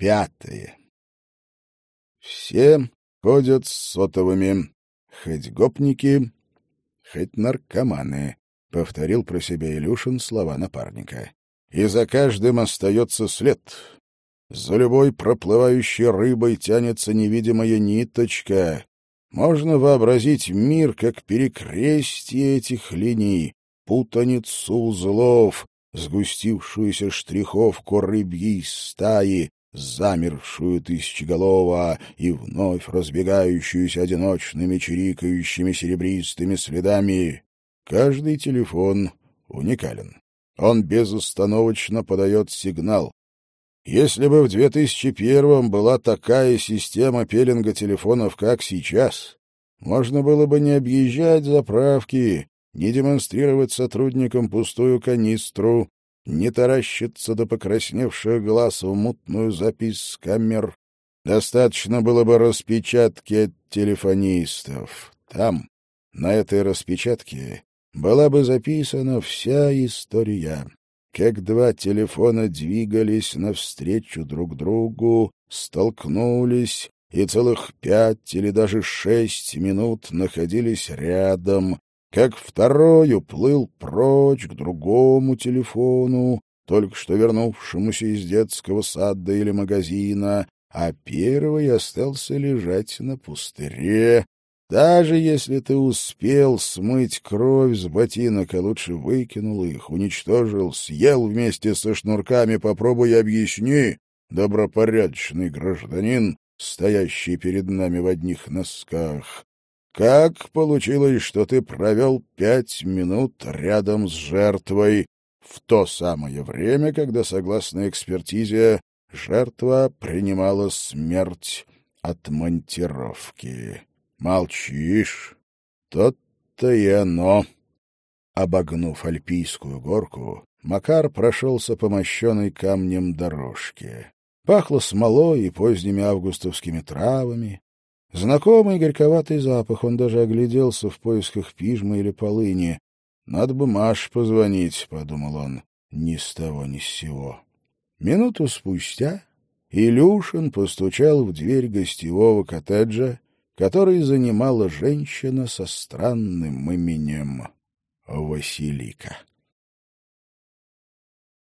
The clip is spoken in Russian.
Пятое. Все ходят с сотовыми, хоть гопники, хоть наркоманы, — повторил про себя Илюшин слова напарника. И за каждым остается след. За любой проплывающей рыбой тянется невидимая ниточка. Можно вообразить мир как перекрестие этих линий, путаницу узлов, сгустившуюся штриховку рыбьей стаи, замершую тысячеголово и вновь разбегающуюся одиночными чирикающими серебристыми следами. Каждый телефон уникален. Он безостановочно подает сигнал. Если бы в 2001-м была такая система пеленга телефонов, как сейчас, можно было бы не объезжать заправки, не демонстрировать сотрудникам пустую канистру, не таращиться до покрасневших глаз в мутную запись с камер. Достаточно было бы распечатки от телефонистов. Там, на этой распечатке, была бы записана вся история. Как два телефона двигались навстречу друг другу, столкнулись и целых пять или даже шесть минут находились рядом, как второй уплыл прочь к другому телефону, только что вернувшемуся из детского сада или магазина, а первый остался лежать на пустыре. Даже если ты успел смыть кровь с ботинок, а лучше выкинул их, уничтожил, съел вместе со шнурками, попробуй объясни, добропорядочный гражданин, стоящий перед нами в одних носках. Как получилось, что ты провел пять минут рядом с жертвой в то самое время, когда, согласно экспертизе, жертва принимала смерть от монтировки? Молчишь? Тот-то и оно. Обогнув альпийскую горку, Макар прошелся по мощенной камнем дорожке. Пахло смолой и поздними августовскими травами, Знакомый горьковатый запах, он даже огляделся в поисках пижмы или полыни. «Надо бы Маш позвонить», — подумал он, — «ни с того ни с сего». Минуту спустя Илюшин постучал в дверь гостевого коттеджа, который занимала женщина со странным именем Василика.